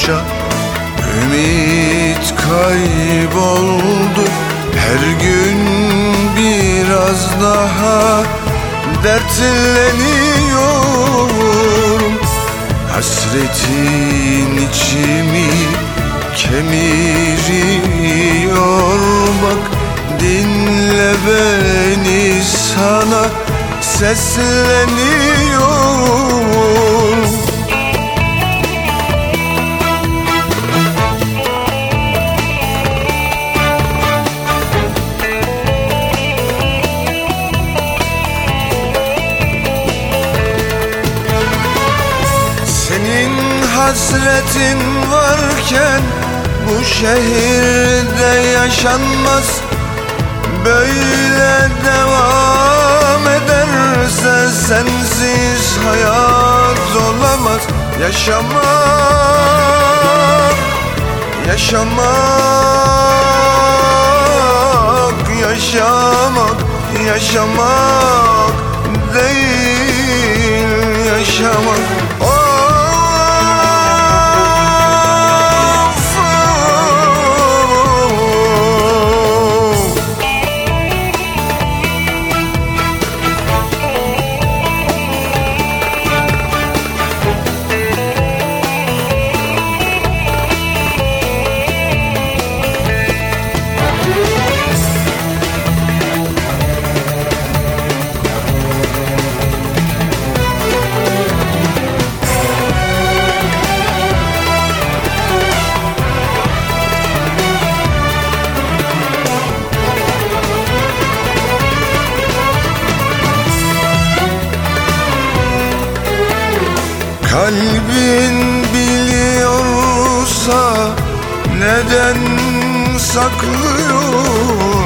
oldukça Ümit kayboldu. Her gün biraz daha dertleniyorum. Hasretin içimi kemiriyor. Bak dinle beni sana sesleniyorum. Hasretin varken bu şehirde yaşanmaz. Böyle devam ederse sensiz hayat olamaz. Yaşamak, yaşamak, yaşamak, yaşamak değil yaşamak Kalbin biliyorsa neden saklıyor?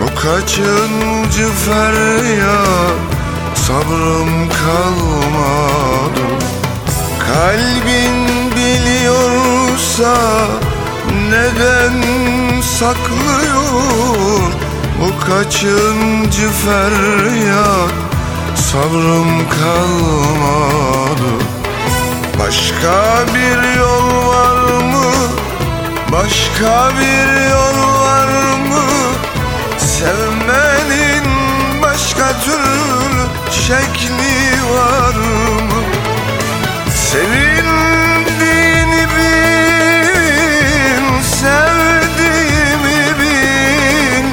Bu kaçıncı feryat? Sabrım kalmadı. Kalbin biliyorsa neden saklıyor? Bu kaçıncı feryat? Sabrım kalmadı Başka bir yol var mı? Başka bir yol var mı? Sevmenin başka türlü şekli var mı? Sevildiğini bil, sevdiğimi bil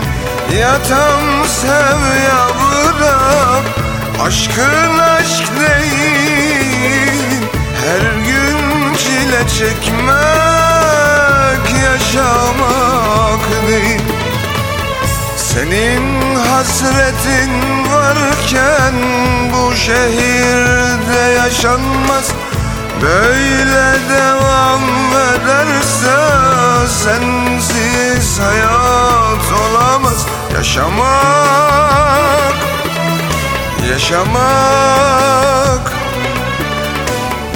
Ya tam sev ya bırak Aşkın aşk değil Her gün çile çekmek Yaşamak değil. Senin hasretin varken bu şehirde yaşanmaz. Böyle devam ederse sensiz hayat olamaz. Yaşamak, yaşamak,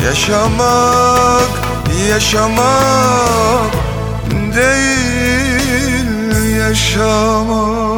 yaşamak, yaşamak değil yaşamak